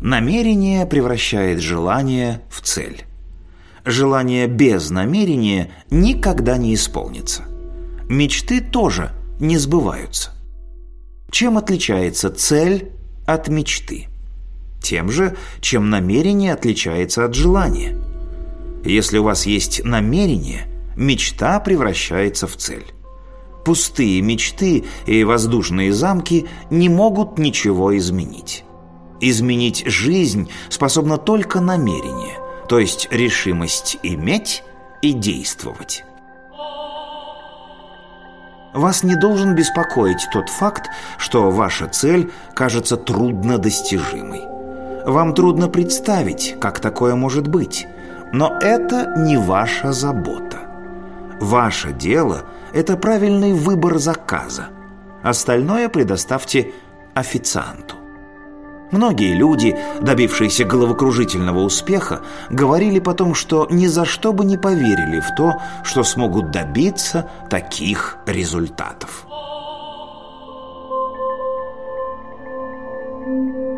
Намерение превращает желание в цель. Желание без намерения никогда не исполнится. Мечты тоже не сбываются. Чем отличается цель от мечты? Тем же, чем намерение отличается от желания. Если у вас есть намерение, мечта превращается в цель. Пустые мечты и воздушные замки не могут ничего изменить. Изменить жизнь способно только намерение, то есть решимость иметь и действовать. Вас не должен беспокоить тот факт, что ваша цель кажется труднодостижимой. Вам трудно представить, как такое может быть, но это не ваша забота. Ваше дело – это правильный выбор заказа. Остальное предоставьте официанту. Многие люди, добившиеся головокружительного успеха, говорили потом, что ни за что бы не поверили в то, что смогут добиться таких результатов.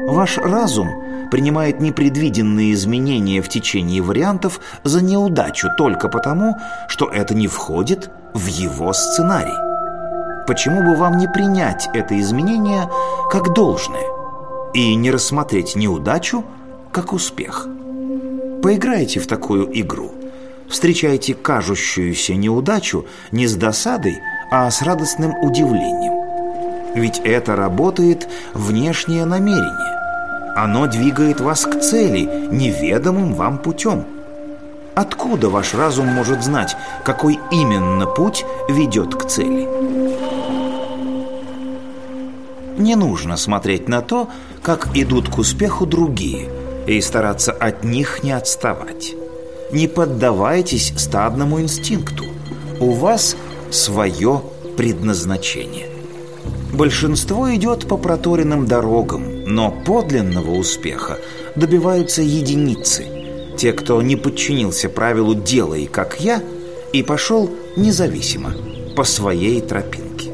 Ваш разум принимает непредвиденные изменения в течение вариантов за неудачу только потому, что это не входит в его сценарий. Почему бы вам не принять это изменение как должное? и не рассмотреть неудачу как успех. Поиграйте в такую игру. Встречайте кажущуюся неудачу не с досадой, а с радостным удивлением. Ведь это работает внешнее намерение. Оно двигает вас к цели неведомым вам путем. Откуда ваш разум может знать, какой именно путь ведет к цели? Не нужно смотреть на то, как идут к успеху другие, и стараться от них не отставать. Не поддавайтесь стадному инстинкту. У вас свое предназначение. Большинство идет по проторенным дорогам, но подлинного успеха добиваются единицы. Те, кто не подчинился правилу «делай, как я» и пошел независимо, по своей тропинке.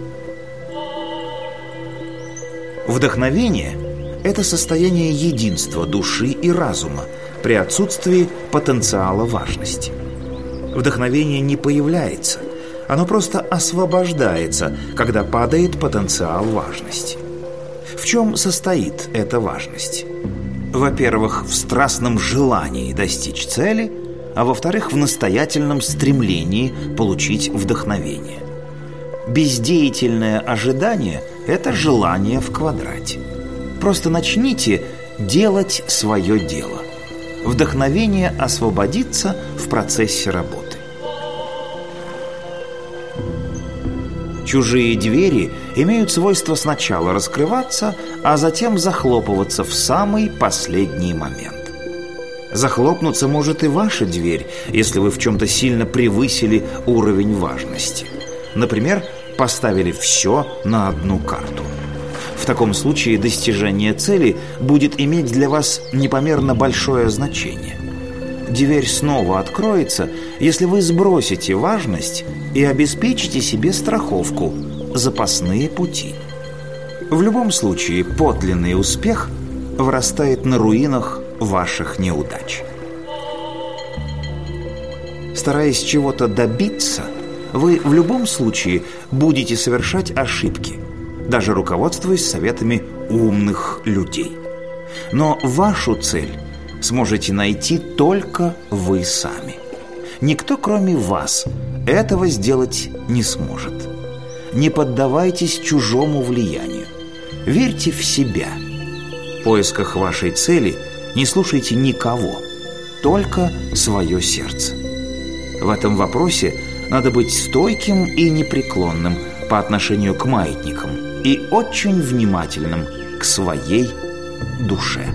Вдохновение – это состояние единства души и разума при отсутствии потенциала важности. Вдохновение не появляется, оно просто освобождается, когда падает потенциал важности. В чем состоит эта важность? Во-первых, в страстном желании достичь цели, а во-вторых, в настоятельном стремлении получить вдохновение. Бездеятельное ожидание – это желание в квадрате. Просто начните делать свое дело. Вдохновение освободится в процессе работы. Чужие двери имеют свойство сначала раскрываться, а затем захлопываться в самый последний момент. Захлопнуться может и ваша дверь, если вы в чем-то сильно превысили уровень важности. Например, поставили все на одну карту. В таком случае достижение цели будет иметь для вас непомерно большое значение. Дверь снова откроется, если вы сбросите важность и обеспечите себе страховку, запасные пути. В любом случае, подлинный успех вырастает на руинах ваших неудач. Стараясь чего-то добиться – вы в любом случае будете совершать ошибки, даже руководствуясь советами умных людей. Но вашу цель сможете найти только вы сами. Никто, кроме вас, этого сделать не сможет. Не поддавайтесь чужому влиянию. Верьте в себя. В поисках вашей цели не слушайте никого, только свое сердце. В этом вопросе – надо быть стойким и непреклонным по отношению к маятникам и очень внимательным к своей душе.